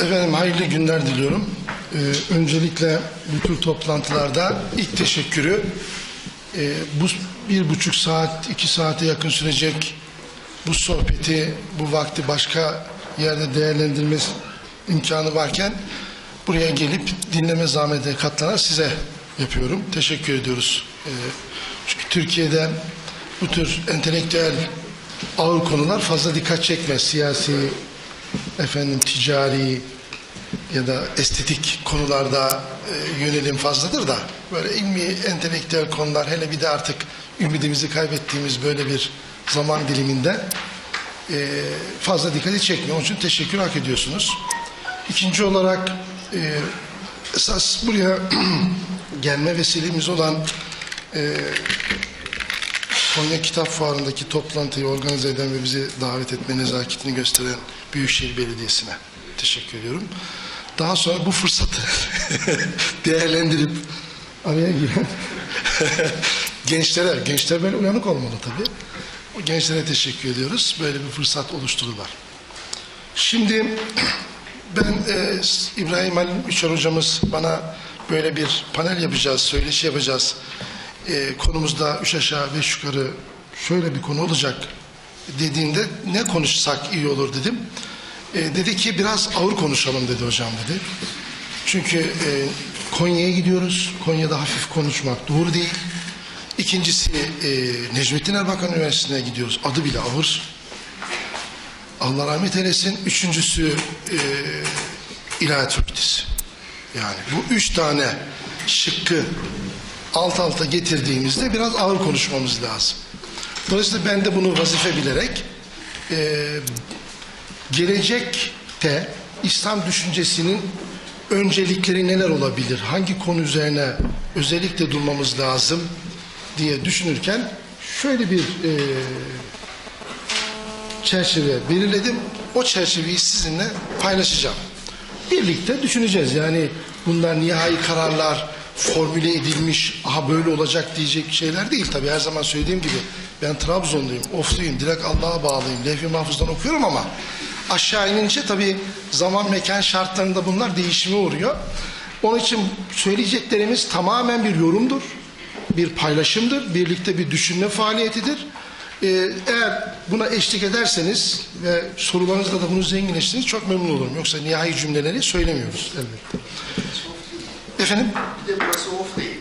Efendim hayırlı günler diliyorum. Ee, öncelikle bu tür toplantılarda ilk teşekkürü e, bu bir buçuk saat, iki saate yakın sürecek bu sohbeti, bu vakti başka yerde değerlendirme imkanı varken buraya gelip dinleme zahmetine katlanan size yapıyorum. Teşekkür ediyoruz. Ee, çünkü Türkiye'de bu tür entelektüel ağır konular fazla dikkat çekmez. Siyasi, efendim ticari ya da estetik konularda e, yönelim fazladır da böyle ilmi entelektüel konular hele bir de artık ümidimizi kaybettiğimiz böyle bir zaman diliminde e, fazla dikkati çekmiyor. Onun için teşekkür hak ediyorsunuz. İkinci olarak e, esas buraya gelme vesilemiz olan e, Konya Kitap Fuarı'ndaki toplantıyı organize eden ve bizi davet etme nezaketini gösteren Büyükşehir Belediyesi'ne teşekkür ediyorum. Daha sonra bu fırsatı değerlendirip araya giren gençlere, gençler böyle uyanık olmalı tabii. O gençlere teşekkür ediyoruz. Böyle bir fırsat oluşturdular. Şimdi ben e, İbrahim Ali Üçer hocamız bana böyle bir panel yapacağız, söyleşi yapacağız. E, konumuzda üç aşağı beş yukarı şöyle bir konu olacak dediğinde ne konuşsak iyi olur dedim. E, dedi ki biraz ağır konuşalım dedi hocam dedi. Çünkü e, Konya'ya gidiyoruz. Konya'da hafif konuşmak doğru değil. İkincisi e, Necmettin Erbakan Üniversitesi'ne gidiyoruz. Adı bile ağır. Allah rahmet eylesin. Üçüncüsü e, İlahiyat Fakültesi. Yani bu üç tane şıkkı alt alta getirdiğimizde biraz ağır konuşmamız lazım. Dolayısıyla ben de bunu vazife bilerek e, gelecekte İslam düşüncesinin öncelikleri neler olabilir? Hangi konu üzerine özellikle durmamız lazım diye düşünürken şöyle bir e, çerçeve belirledim. O çerçeveyi sizinle paylaşacağım. Birlikte düşüneceğiz. Yani bunlar nihai kararlar formüle edilmiş, aha böyle olacak diyecek şeyler değil. Tabii her zaman söylediğim gibi ben Trabzonluyum, ofluyum, direkt Allah'a bağlıyım, levh-i mahfuzdan okuyorum ama aşağı inince tabii zaman mekan şartlarında bunlar değişime uğruyor. Onun için söyleyeceklerimiz tamamen bir yorumdur, bir paylaşımdır, birlikte bir düşünme faaliyetidir. Ee, eğer buna eşlik ederseniz ve sorularınızla da bunu zenginleştirirseniz çok memnun olurum. Yoksa nihai cümleleri söylemiyoruz elbette. Efendim? Bir de burası off değil.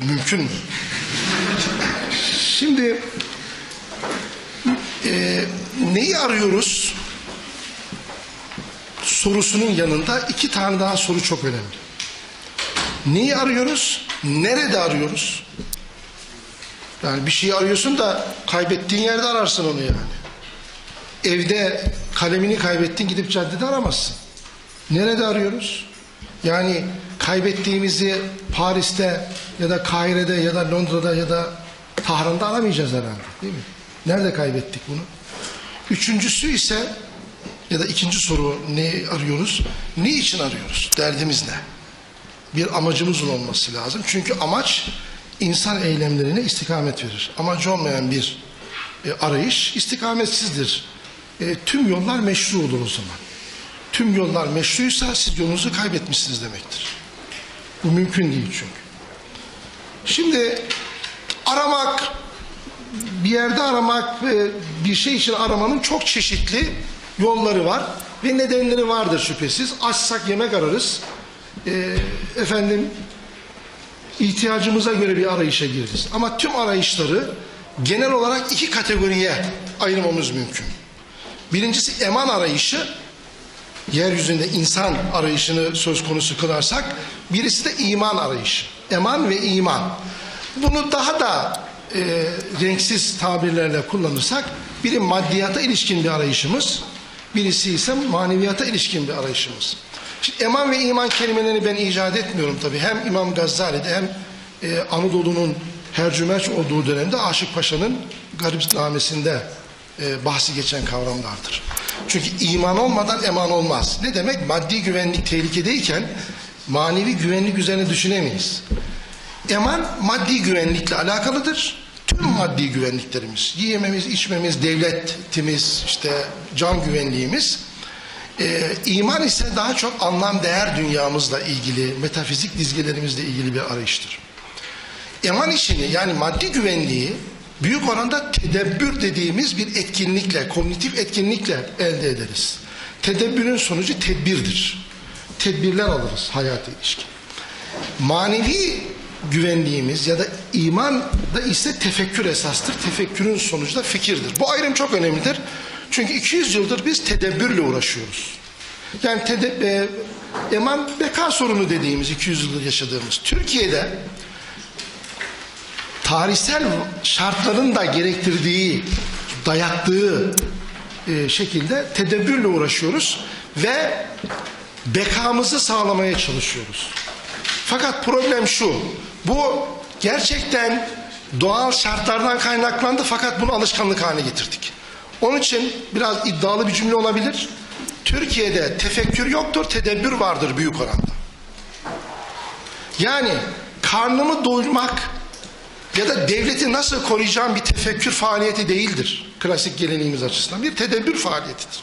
Mümkün mü? Şimdi e, neyi arıyoruz? Sorusunun yanında iki tane daha soru çok önemli. Neyi arıyoruz? Nerede arıyoruz? Yani bir şeyi arıyorsun da kaybettiğin yerde ararsın onu yani. Evde kalemini kaybettin gidip caddede aramazsın. Nerede arıyoruz? Yani kaybettiğimizi Paris'te ya da Kahire'de ya da Londra'da ya da Tahran'da aramayacağız herhalde değil mi? Nerede kaybettik bunu? Üçüncüsü ise ya da ikinci soru ne arıyoruz? Ne için arıyoruz? Derdimiz ne? Bir amacımızın olması lazım. Çünkü amaç insan eylemlerine istikamet verir. Amacı olmayan bir e, arayış istikametsizdir. E, tüm yollar meşru olur o zaman. Tüm yollar meşruysa siz yolunuzu kaybetmişsiniz demektir. Bu mümkün değil çünkü. Şimdi aramak, bir yerde aramak bir şey için aramanın çok çeşitli yolları var ve nedenleri vardır şüphesiz. Açsak yemek ararız. Ee, efendim ihtiyacımıza göre bir arayışa gireriz. Ama tüm arayışları genel olarak iki kategoriye ayırmamız mümkün. Birincisi eman arayışı, yeryüzünde insan arayışını söz konusu kılarsak, birisi de iman arayışı. Eman ve iman. Bunu daha da e, renksiz tabirlerle kullanırsak, biri maddiyata ilişkin bir arayışımız, birisi ise maneviyata ilişkin bir arayışımız. Şimdi eman ve iman kelimelerini ben icat etmiyorum tabii. Hem İmam Gazali'de hem e, Anadolu'nun hercümerç olduğu dönemde Aşık Paşa'nın Garipnamesi'nde e, bahsi geçen kavramlardır. Çünkü iman olmadan eman olmaz. Ne demek? Maddi güvenlik tehlikedeyken manevi güvenlik üzerine düşünemeyiz. Eman maddi güvenlikle alakalıdır. Tüm maddi güvenliklerimiz, yiyememiz, içmemiz, devletimiz, işte can güvenliğimiz. Ee, iman ise daha çok anlam değer dünyamızla ilgili, metafizik dizgelerimizle ilgili bir arayıştır. Eman işini yani maddi güvenliği büyük oranda tedebbür dediğimiz bir etkinlikle, kognitif etkinlikle elde ederiz. Tedebbürün sonucu tedbirdir. Tedbirler alırız hayata ilişkin. Manevi güvenliğimiz ya da iman da ise tefekkür esastır. Tefekkürün sonucu da fikirdir. Bu ayrım çok önemlidir. Çünkü 200 yıldır biz tedebbürle uğraşıyoruz. Yani tede, e, eman beka sorunu dediğimiz 200 yıldır yaşadığımız Türkiye'de tarihsel şartların da gerektirdiği, dayattığı e, şekilde tedebbürle uğraşıyoruz ve bekamızı sağlamaya çalışıyoruz. Fakat problem şu, bu gerçekten doğal şartlardan kaynaklandı fakat bunu alışkanlık haline getirdik. Onun için biraz iddialı bir cümle olabilir. Türkiye'de tefekkür yoktur, tedebbür vardır büyük oranda. Yani karnımı doyurmak ya da devleti nasıl koruyacağım bir tefekkür faaliyeti değildir. Klasik geleneğimiz açısından bir tedebbür faaliyetidir.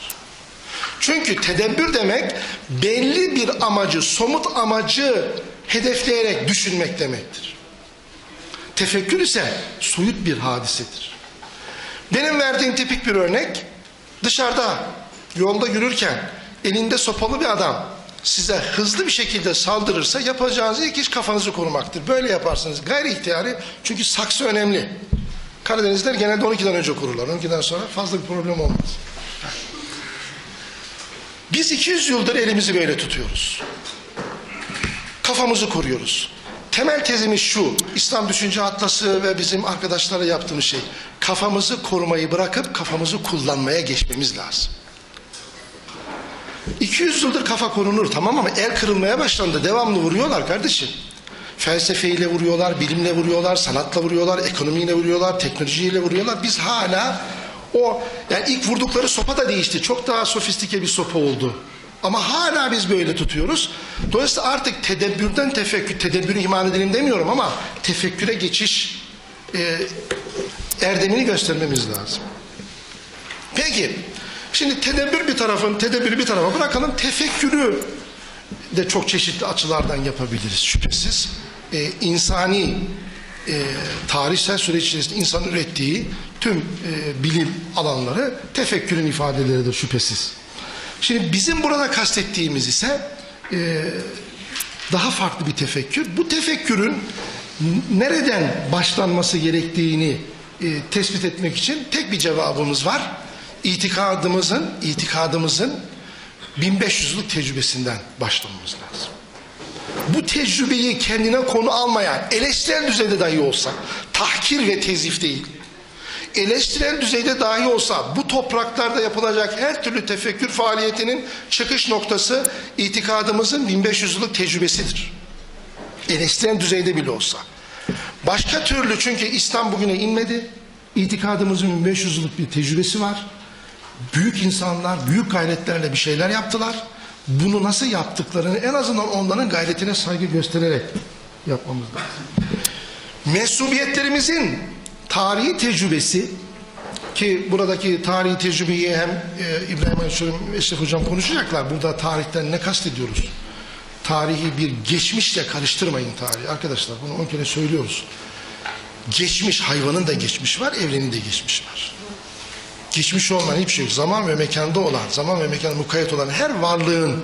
Çünkü tedebbür demek belli bir amacı, somut amacı hedefleyerek düşünmek demektir. Tefekkür ise soyut bir hadisedir. Benim verdiğim tipik bir örnek dışarıda yolda yürürken elinde sopalı bir adam size hızlı bir şekilde saldırırsa yapacağınız ilk iş kafanızı korumaktır. Böyle yaparsınız gayri ihtiyari çünkü saksı önemli. Karadenizler genelde 12'den önce kururlar. 12'den sonra fazla bir problem olmaz. Biz 200 yıldır elimizi böyle tutuyoruz. Kafamızı koruyoruz. Temel tezimiz şu, İslam Düşünce Atlası ve bizim arkadaşlara yaptığımız şey, kafamızı korumayı bırakıp kafamızı kullanmaya geçmemiz lazım. 200 yıldır kafa korunur tamam ama el kırılmaya başlandı. Devamlı vuruyorlar kardeşim. Felsefeyle vuruyorlar, bilimle vuruyorlar, sanatla vuruyorlar, ekonomiyle vuruyorlar, teknolojiyle vuruyorlar. Biz hala o yani ilk vurdukları sopa da değişti. Çok daha sofistike bir sopa oldu. Ama hala biz böyle tutuyoruz. Dolayısıyla artık tedebbürden tefekkür, tedebbürü ihmal edelim demiyorum ama tefekküre geçiş e, erdemini göstermemiz lazım. Peki, şimdi tedebbür bir tarafın, tedebbürü bir tarafa bırakalım. Tefekkürü de çok çeşitli açılardan yapabiliriz şüphesiz. E, insani e, tarihsel süreç içerisinde insan ürettiği tüm e, bilim alanları tefekkürün ifadeleridir şüphesiz. Şimdi bizim burada kastettiğimiz ise e, daha farklı bir tefekkür. Bu tefekkürün nereden başlanması gerektiğini e, tespit etmek için tek bir cevabımız var. İtikadımızın, itikadımızın 1500 yıllık tecrübesinden başlamamız lazım. Bu tecrübeyi kendine konu almayan, eleştirel düzeyde dahi olsa, tahkir ve tezif değil, eleştirel düzeyde dahi olsa bu topraklarda yapılacak her türlü tefekkür faaliyetinin çıkış noktası itikadımızın 1500 yıllık tecrübesidir. Eleştirel düzeyde bile olsa. Başka türlü çünkü İslam bugüne inmedi. İtikadımızın 1500 yıllık bir tecrübesi var. Büyük insanlar büyük gayretlerle bir şeyler yaptılar. Bunu nasıl yaptıklarını en azından onların gayretine saygı göstererek yapmamız lazım. Mensubiyetlerimizin tarihi tecrübesi ki buradaki tarihi tecrübeyi hem e, İbrahim Aleyhisselam Eşref Hocam konuşacaklar. Burada tarihten ne kastediyoruz? Tarihi bir geçmişle karıştırmayın tarihi. Arkadaşlar bunu on kere söylüyoruz. Geçmiş hayvanın da geçmiş var, evrenin de geçmiş var. Geçmiş olmayan hiçbir şey yok. Zaman ve mekanda olan, zaman ve mekanda mukayyet olan her varlığın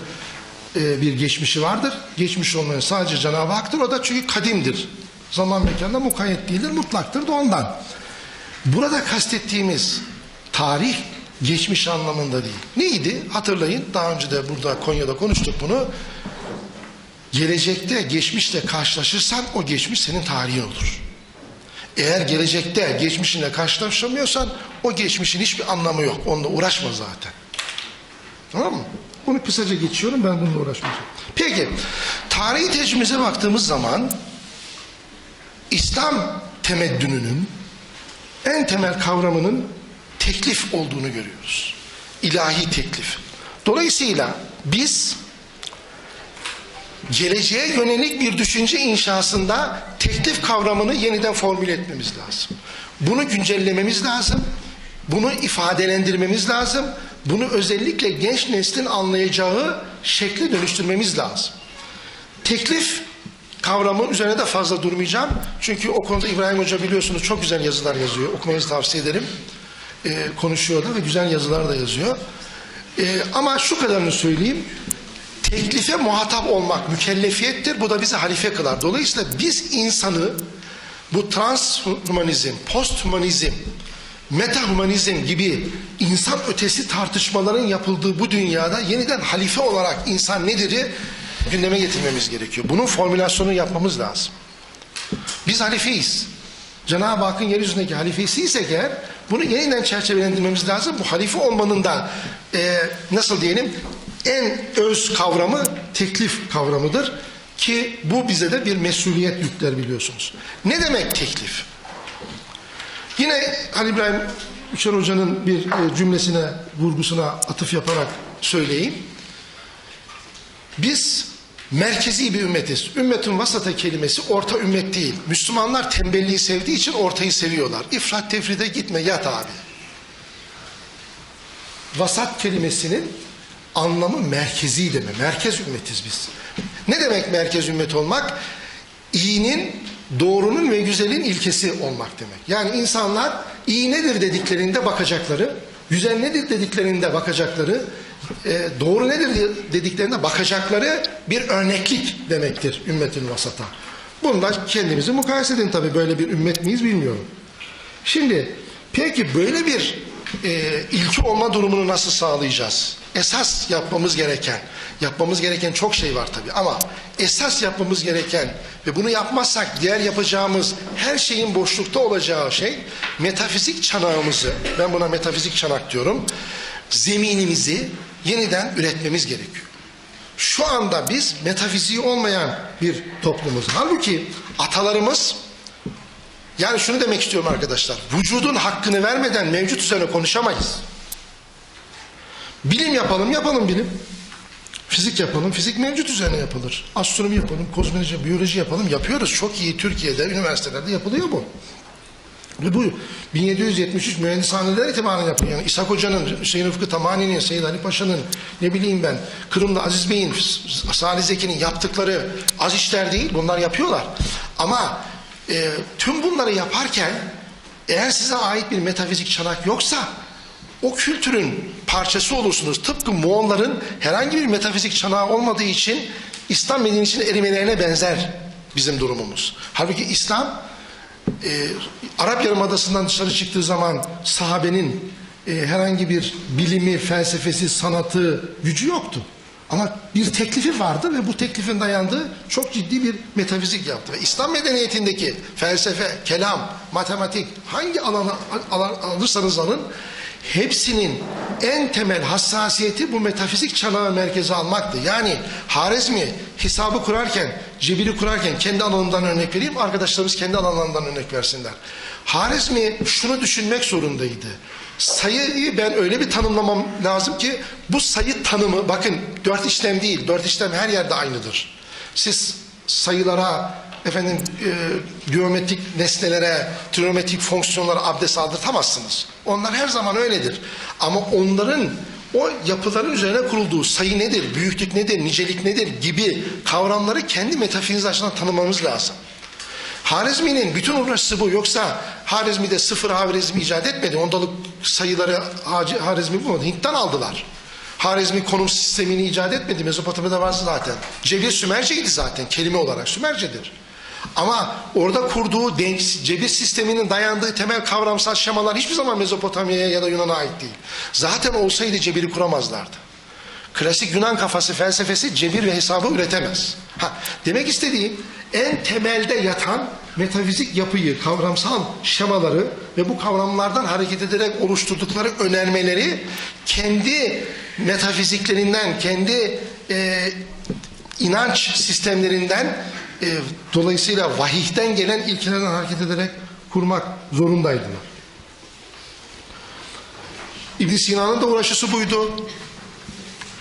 e, bir geçmişi vardır. Geçmiş olmayan sadece Cenab-ı Hak'tır. O da çünkü kadimdir. Zaman mekanda mukayyet değildir, mutlaktır da ondan. Burada kastettiğimiz tarih geçmiş anlamında değil. Neydi? Hatırlayın. Daha önce de burada Konya'da konuştuk bunu. Gelecekte geçmişle karşılaşırsan o geçmiş senin tarihin olur. Eğer gelecekte geçmişinle karşılaşamıyorsan o geçmişin hiçbir anlamı yok. Onunla uğraşma zaten. Tamam mı? Bunu kısaca geçiyorum ben bununla uğraşmayacağım. Peki tarihi tecrübemize baktığımız zaman İslam temeddününün en temel kavramının teklif olduğunu görüyoruz. İlahi teklif. Dolayısıyla biz geleceğe yönelik bir düşünce inşasında teklif kavramını yeniden formüle etmemiz lazım. Bunu güncellememiz lazım. Bunu ifadelendirmemiz lazım. bunu özellikle genç neslin anlayacağı şekle dönüştürmemiz lazım. Teklif kavramı üzerine de fazla durmayacağım. Çünkü o konuda İbrahim Hoca biliyorsunuz çok güzel yazılar yazıyor. Okumanızı tavsiye ederim. Ee, konuşuyor da ve güzel yazılar da yazıyor. Ee, ama şu kadarını söyleyeyim. Teklife muhatap olmak mükellefiyettir. Bu da bizi halife kılar. Dolayısıyla biz insanı bu transhumanizm, posthumanizm, metahumanizm gibi insan ötesi tartışmaların yapıldığı bu dünyada yeniden halife olarak insan nedir'i gündeme getirmemiz gerekiyor. Bunun formülasyonu yapmamız lazım. Biz halifeyiz. Cenab-ı Hakk'ın yeryüzündeki halifesiysek eğer bunu yeniden çerçevelendirmemiz lazım. Bu halife olmanın da e, nasıl diyelim en öz kavramı teklif kavramıdır. Ki bu bize de bir mesuliyet yükler biliyorsunuz. Ne demek teklif? Yine Ali İbrahim Üçer Hoca'nın bir e, cümlesine, vurgusuna atıf yaparak söyleyeyim. Biz merkezi bir ümmetiz. Ümmetin vasata kelimesi orta ümmet değil. Müslümanlar tembelliği sevdiği için ortayı seviyorlar. İfrat tefride gitme yat abi. Vasat kelimesinin anlamı merkezi deme. Merkez ümmetiz biz. Ne demek merkez ümmet olmak? İyinin, doğrunun ve güzelin ilkesi olmak demek. Yani insanlar iyi nedir dediklerinde bakacakları, güzel nedir dediklerinde bakacakları, e, doğru nedir dediklerinde bakacakları bir örneklik demektir ümmetin vasata. Bunda kendimizi mukayese edin tabii böyle bir ümmet miyiz bilmiyorum. Şimdi peki böyle bir e, ilki olma durumunu nasıl sağlayacağız? Esas yapmamız gereken, yapmamız gereken çok şey var tabii ama esas yapmamız gereken ve bunu yapmazsak diğer yapacağımız her şeyin boşlukta olacağı şey metafizik çanağımızı, ben buna metafizik çanak diyorum, zeminimizi yeniden üretmemiz gerekiyor. Şu anda biz metafiziği olmayan bir toplumuz. Halbuki atalarımız yani şunu demek istiyorum arkadaşlar. Vücudun hakkını vermeden mevcut üzerine konuşamayız. Bilim yapalım, yapalım bilim. Fizik yapalım, fizik mevcut üzerine yapılır. Astronomi yapalım, kozmoloji, biyoloji yapalım. Yapıyoruz. Çok iyi Türkiye'de, üniversitelerde yapılıyor bu. Ve bu 1773 mühendishaneler itibaren yapılıyor. Yani İshak Hoca'nın, Hüseyin Rıfkı Tamani'nin, Seyyid Ali Paşa'nın, ne bileyim ben, Kırım'da Aziz Bey'in, Salih Zeki'nin yaptıkları az işler değil. Bunlar yapıyorlar. Ama e, tüm bunları yaparken eğer size ait bir metafizik çanak yoksa o kültürün parçası olursunuz. Tıpkı Moğolların herhangi bir metafizik çanağı olmadığı için İslam medeniyetinin erimelerine benzer bizim durumumuz. Halbuki İslam e, Arap Yarımadası'ndan dışarı çıktığı zaman sahabenin e, herhangi bir bilimi, felsefesi, sanatı, gücü yoktu. Ama bir teklifi vardı ve bu teklifin dayandığı çok ciddi bir metafizik yaptı. Ve İslam medeniyetindeki felsefe, kelam, matematik hangi alana alan, alırsanız alın hepsinin en temel hassasiyeti bu metafizik çanağı merkeze almaktı. Yani Harizmi hesabı kurarken, cebiri kurarken kendi alanından örnek vereyim, arkadaşlarımız kendi alanlarından örnek versinler. Harizmi şunu düşünmek zorundaydı. Sayıyı ben öyle bir tanımlamam lazım ki bu sayı tanımı bakın dört işlem değil. Dört işlem her yerde aynıdır. Siz sayılara efendim e, geometrik nesnelere, trigonometrik fonksiyonlara abdest aldırtamazsınız. Onlar her zaman öyledir. Ama onların o yapıların üzerine kurulduğu sayı nedir, büyüklük nedir, nicelik nedir gibi kavramları kendi metafiziğiniz açısından tanımamız lazım. Harizmi'nin bütün uğraşısı bu. Yoksa Harizmi de sıfır Harizmi icat etmedi. Ondalık sayıları Harizmi bulmadı. Hint'ten aldılar. Harizmi konum sistemini icat etmedi. Mezopotamya'da varsa zaten. Cebir Sümerceydi zaten. Kelime olarak Sümercedir. Ama orada kurduğu denk, cebir sisteminin dayandığı temel kavramsal şemalar hiçbir zaman Mezopotamya'ya ya da Yunan'a ait değil. Zaten olsaydı cebiri kuramazlardı. Klasik Yunan kafası felsefesi cebir ve hesabı üretemez. Ha, demek istediğim en temelde yatan metafizik yapıyı, kavramsal şemaları ve bu kavramlardan hareket ederek oluşturdukları önermeleri kendi metafiziklerinden, kendi e, inanç sistemlerinden e, dolayısıyla vahihten gelen ilkelerden hareket ederek kurmak zorundaydılar. İbn Sina'nın da uğraşısı buydu.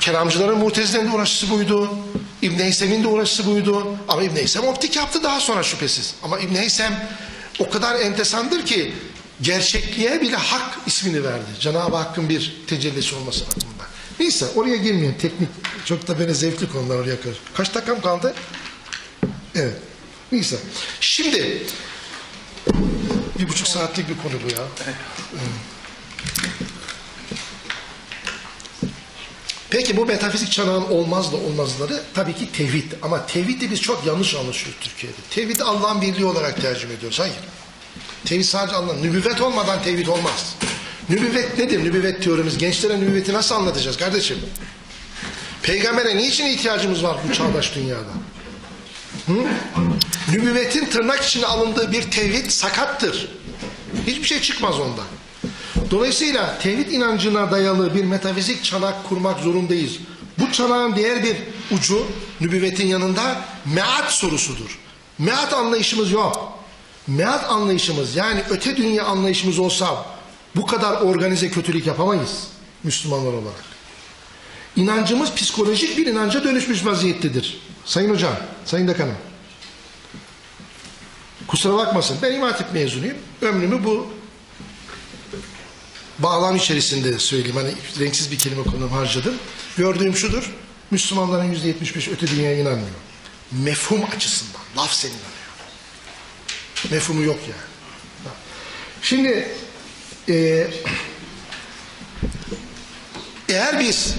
Kelamcıların, mutezilerin de uğraşısı buydu. İbn Heysem'in de uğraşısı buydu. Ama İbn Heysem optik yaptı daha sonra şüphesiz. Ama İbn Heysem o kadar entesandır ki gerçekliğe bile hak ismini verdi. Cenab-ı Hakk'ın bir tecellisi olması bakımından. Neyse oraya girmeyelim. Teknik çok da böyle zevkli konular oraya karşı. Kaç dakikam kaldı? Evet. Neyse. Şimdi bir buçuk saatlik bir konu bu ya. Peki bu metafizik çanağın olmaz da olmazları tabii ki tevhid. Ama tevhidi biz çok yanlış anlaşıyoruz Türkiye'de. Tevhid Allah'ın birliği olarak tercüme ediyoruz. Hayır. Tevhid sadece Allah'ın. Nübüvvet olmadan tevhid olmaz. Nübüvvet nedir? Nübüvvet teorimiz. Gençlere nübüvveti nasıl anlatacağız kardeşim? Peygambere niçin ihtiyacımız var bu çağdaş dünyada? Hı? Nübüvvetin tırnak içine alındığı bir tevhid sakattır. Hiçbir şey çıkmaz ondan. Dolayısıyla tevhid inancına dayalı bir metafizik çanak kurmak zorundayız. Bu çanağın diğer bir ucu nübüvvetin yanında meat sorusudur. Meat anlayışımız yok. Meat anlayışımız yani öte dünya anlayışımız olsa bu kadar organize kötülük yapamayız Müslümanlar olarak. İnancımız psikolojik bir inanca dönüşmüş vaziyettedir. Sayın hocam, sayın dekanım. Kusura bakmasın ben İmam Hatip mezunuyum. Ömrümü bu bağlam içerisinde söyleyeyim. Hani renksiz bir kelime kullanım harcadım. Gördüğüm şudur. Müslümanların yüzde yetmiş beş öte dünyaya inanmıyor. Mefhum açısından. Laf senin inanıyor. Mefhumu yok yani. Şimdi e, eğer biz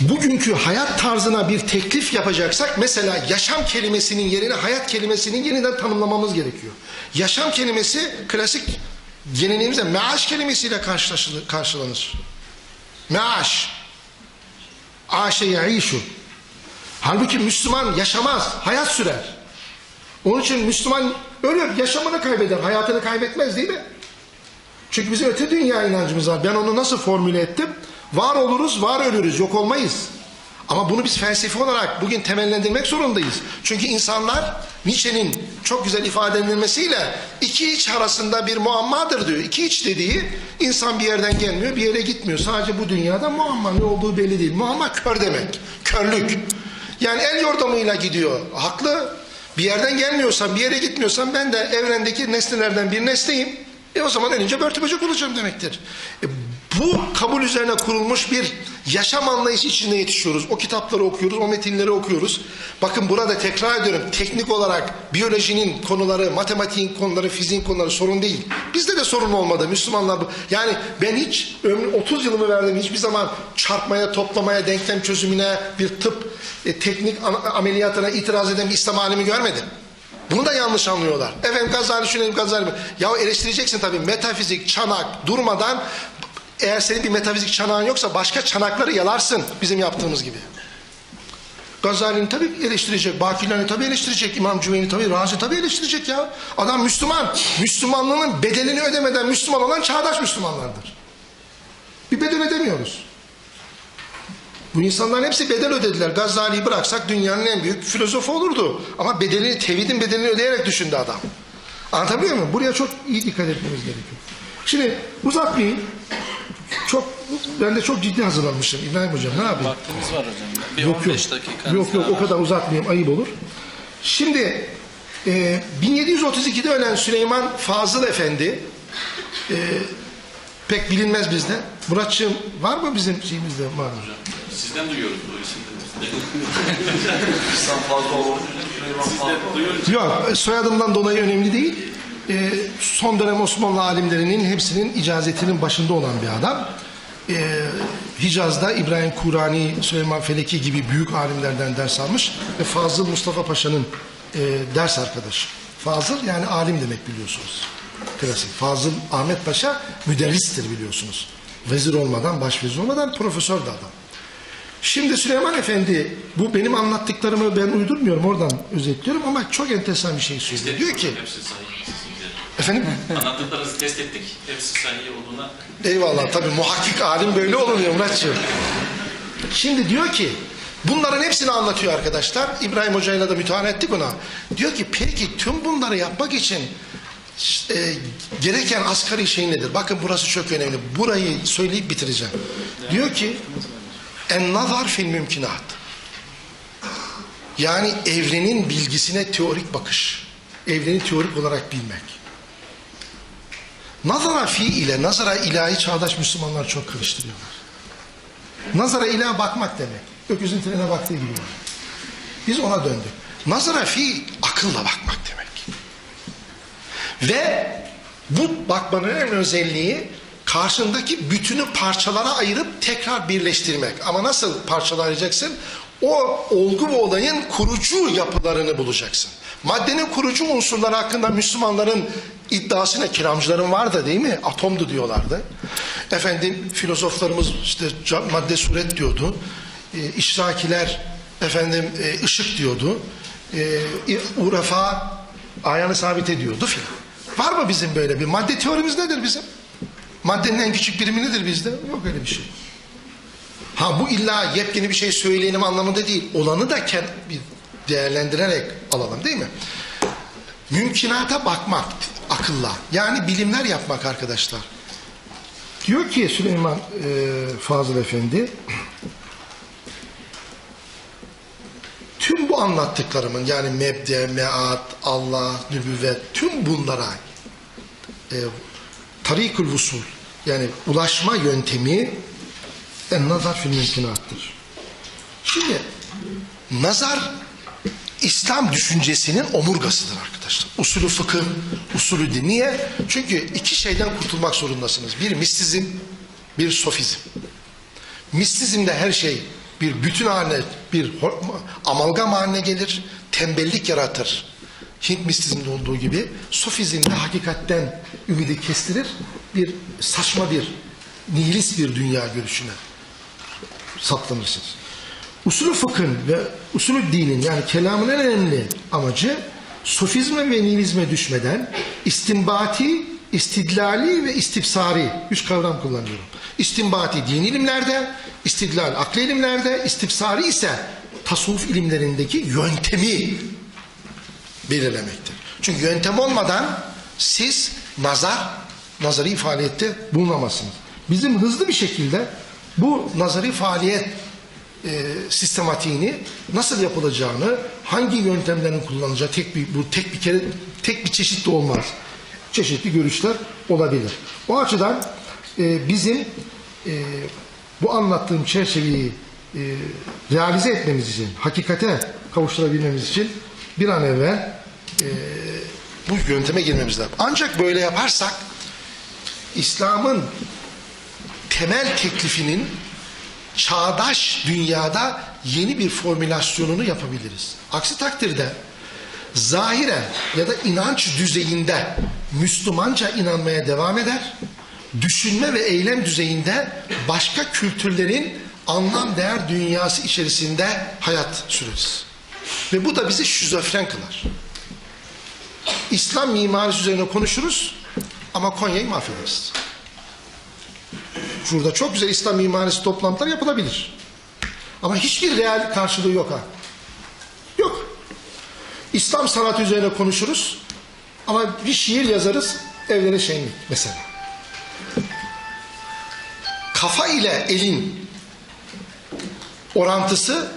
bugünkü hayat tarzına bir teklif yapacaksak mesela yaşam kelimesinin yerine hayat kelimesinin yeniden tanımlamamız gerekiyor. Yaşam kelimesi klasik geleneğimizde meaş kelimesiyle karşılanır. Meaş. Aşe yaişu. Halbuki Müslüman yaşamaz, hayat sürer. Onun için Müslüman ölür, yaşamını kaybeder, hayatını kaybetmez değil mi? Çünkü bizim öte dünya inancımız var. Ben onu nasıl formüle ettim? Var oluruz, var ölürüz, yok olmayız. Ama bunu biz felsefi olarak bugün temellendirmek zorundayız. Çünkü insanlar Nietzsche'nin çok güzel ifade edilmesiyle iki iç arasında bir muammadır diyor. İki iç dediği insan bir yerden gelmiyor, bir yere gitmiyor. Sadece bu dünyada muamma ne olduğu belli değil. Muamma kör demek, körlük. Yani el yordamıyla gidiyor. Haklı. Bir yerden gelmiyorsan, bir yere gitmiyorsan ben de evrendeki nesnelerden bir nesneyim. E o zaman önce börtü böcek olacağım demektir. E bu kabul üzerine kurulmuş bir yaşam anlayışı içinde yetişiyoruz. O kitapları okuyoruz, o metinleri okuyoruz. Bakın burada tekrar ediyorum. Teknik olarak biyolojinin konuları, matematiğin konuları, fiziğin konuları sorun değil. Bizde de sorun olmadı. Müslümanlar yani ben hiç ömrüm 30 yılımı verdim. Hiçbir zaman çarpmaya, toplamaya, denklem çözümüne, bir tıp e, teknik ameliyatına itiraz eden bir İslam alimi görmedim. Bunu da yanlış anlıyorlar. Efendim Gazali şunu Gazali Ya eleştireceksin tabii metafizik, çanak durmadan eğer senin bir metafizik çanağın yoksa başka çanakları yalarsın bizim yaptığımız gibi. Gazali'ni tabii eleştirecek, Bakirlerini tabii eleştirecek, İmam Cüveyni tabii, Razi tabii eleştirecek ya. Adam Müslüman. Müslümanlığının bedelini ödemeden Müslüman olan çağdaş Müslümanlardır. Bir bedel ödemiyoruz. Bu insanların hepsi bedel ödediler. Gazali'yi bıraksak dünyanın en büyük filozofu olurdu. Ama bedelini, tevhidin bedelini ödeyerek düşündü adam. Anlatabiliyor muyum? Buraya çok iyi dikkat etmemiz gerekiyor. Şimdi uzatmayayım. Çok ben de çok ciddi hazırlanmışım İbrahim hocam. Ne yapayım? Vaktimiz var hocam. Bir yok, 15 yok. dakika. Yok yok o kadar uzatmayayım ayıp olur. Şimdi e, 1732'de ölen Süleyman Fazıl Efendi e, pek bilinmez bizde. Muratçığım var mı bizim şeyimizde? Var mı? Sizden duyuyoruz bu isimleri. İnsan fazla olur. Süleyman fazla duyuyoruz. Yok soyadımdan dolayı önemli değil. Ee, son dönem Osmanlı alimlerinin hepsinin icazetinin başında olan bir adam. Ee, Hicaz'da İbrahim Kurani, Süleyman Feleki gibi büyük alimlerden ders almış ve Fazıl Mustafa Paşa'nın e, ders arkadaşı. Fazıl yani alim demek biliyorsunuz. Klasik. Fazıl Ahmet Paşa müderristir biliyorsunuz. Vezir olmadan, başvezir olmadan profesör de adam. Şimdi Süleyman Efendi bu benim anlattıklarımı ben uydurmuyorum oradan özetliyorum ama çok enteresan bir şey söylüyor. Diyor ki. Efendim Anlattıklarınızı test ettik. Hepsi sahih olduğuna eyvallah tabii muhakkik alim böyle oluyor Muratçığım. Şimdi diyor ki bunların hepsini anlatıyor arkadaşlar. İbrahim Hoca'yla da müteahhit ettik ona. Diyor ki peki tüm bunları yapmak için e, gereken asgari şey nedir? Bakın burası çok önemli. Burayı söyleyip bitireceğim. Diyor ki en nazar fil mümkinat. Yani evrenin bilgisine teorik bakış. Evreni teorik olarak bilmek. Nazara fi ile nazara ilahi çağdaş Müslümanlar çok karıştırıyorlar. Nazara ilahe bakmak demek. Öküzün trene baktığı gibi. Biz ona döndük. Nazara fi akılla bakmak demek. Ve bu bakmanın en özelliği karşındaki bütünü parçalara ayırıp tekrar birleştirmek. Ama nasıl parçalayacaksın? O olgu ve olayın kurucu yapılarını bulacaksın. Maddenin kurucu unsurları hakkında Müslümanların iddiasına kiramcıların vardı değil mi? Atomdu diyorlardı. Efendim filozoflarımız işte madde suret diyordu. E, işrakiler efendim e, ışık diyordu. E, urefa ayağını sabit ediyordu filan. Var mı bizim böyle bir madde teorimiz nedir bizim? Maddenin en küçük birimi nedir bizde? Yok öyle bir şey. Ha bu illa yepyeni bir şey söyleyelim anlamında değil. Olanı da bir değerlendirerek alalım değil mi? Mümkünata bakmak akılla. Yani bilimler yapmak arkadaşlar. Diyor ki Süleyman e, Fazıl Efendi tüm bu anlattıklarımın yani mebde, meat, Allah, nübüvvet tüm bunlara e, tarikul vusul yani ulaşma yöntemi en nazar fil mümkünattır. Şimdi nazar İslam düşüncesinin omurgasıdır arkadaşlar. Usulü fıkıh, usulü din. Niye? Çünkü iki şeyden kurtulmak zorundasınız. Bir mistizm, bir sofizm. Mistizmde her şey bir bütün haline, bir amalgam haline gelir, tembellik yaratır. Hint mistizminde olduğu gibi sofizmde hakikatten ümidi kestirir, bir saçma bir, nihilist bir dünya görüşüne saplanırsınız. Usulü fıkhın ve usulü dinin yani kelamın en önemli amacı sofizme ve nihilizme düşmeden istimbati, istidlali ve istibsari üç kavram kullanıyorum. İstimbati din ilimlerde, istidlal akli ilimlerde, istibsari ise tasavvuf ilimlerindeki yöntemi belirlemektir. Çünkü yöntem olmadan siz nazar, nazari faaliyette bulunamazsınız. Bizim hızlı bir şekilde bu nazari faaliyet e, sistematiğini nasıl yapılacağını, hangi yöntemlerin kullanılacağı tek bir bu tek bir kere tek bir çeşit de olmaz. Çeşitli görüşler olabilir. O açıdan e, bizim e, bu anlattığım çerçeveyi e, realize etmemiz için, hakikate kavuşturabilmemiz için bir an evvel e, bu yönteme girmemiz lazım. Ancak böyle yaparsak İslam'ın temel teklifinin çağdaş dünyada yeni bir formülasyonunu yapabiliriz. Aksi takdirde zahiren ya da inanç düzeyinde Müslümanca inanmaya devam eder. Düşünme ve eylem düzeyinde başka kültürlerin anlam değer dünyası içerisinde hayat süreriz. Ve bu da bizi şizofren kılar. İslam mimarisi üzerine konuşuruz ama Konya'yı mahvederiz. Şurada çok güzel İslam mimarisi toplantılar yapılabilir. Ama hiçbir real karşılığı yok ha. Yok. İslam sanatı üzerine konuşuruz ama bir şiir yazarız evlere şenlik mesela. Kafa ile elin orantısı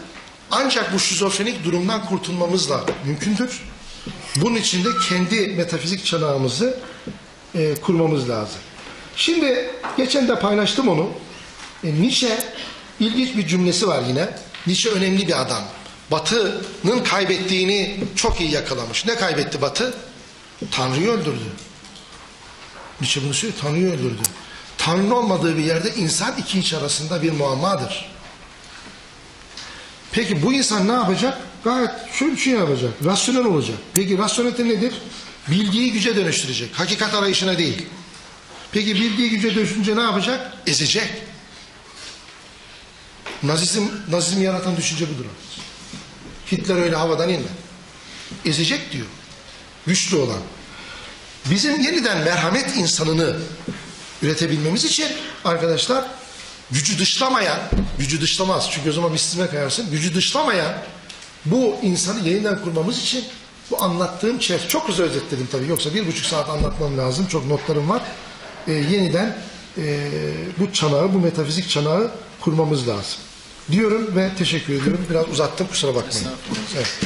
ancak bu şizofrenik durumdan kurtulmamızla mümkündür. Bunun için de kendi metafizik çanağımızı e, kurmamız lazım. Şimdi geçen de paylaştım onu. E, Nietzsche ilginç bir cümlesi var yine. Nietzsche önemli bir adam. Batı'nın kaybettiğini çok iyi yakalamış. Ne kaybetti Batı? Tanrı'yı öldürdü. Nietzsche bunu söylüyor. Tanrı'yı öldürdü. Tanrı olmadığı bir yerde insan iki iç arasında bir muammadır. Peki bu insan ne yapacak? Gayet şöyle bir şey yapacak. Rasyonel olacak. Peki rasyonelite nedir? Bilgiyi güce dönüştürecek. Hakikat arayışına değil. Peki bildiği güce dönüşünce ne yapacak? Ezecek. Nazizm, nazizm yaratan düşünce budur. Hitler öyle havadan inme. Ezecek diyor. Güçlü olan. Bizim yeniden merhamet insanını üretebilmemiz için arkadaşlar gücü dışlamayan, gücü dışlamaz çünkü o zaman mistizme kayarsın, gücü dışlamayan bu insanı yeniden kurmamız için bu anlattığım çerçeve, çok hızlı özetledim tabii yoksa bir buçuk saat anlatmam lazım, çok notlarım var. Ee, yeniden e, bu çanağı, bu metafizik çanağı kurmamız lazım. Diyorum ve teşekkür ediyorum. Biraz uzattım kusura bakmayın. Evet.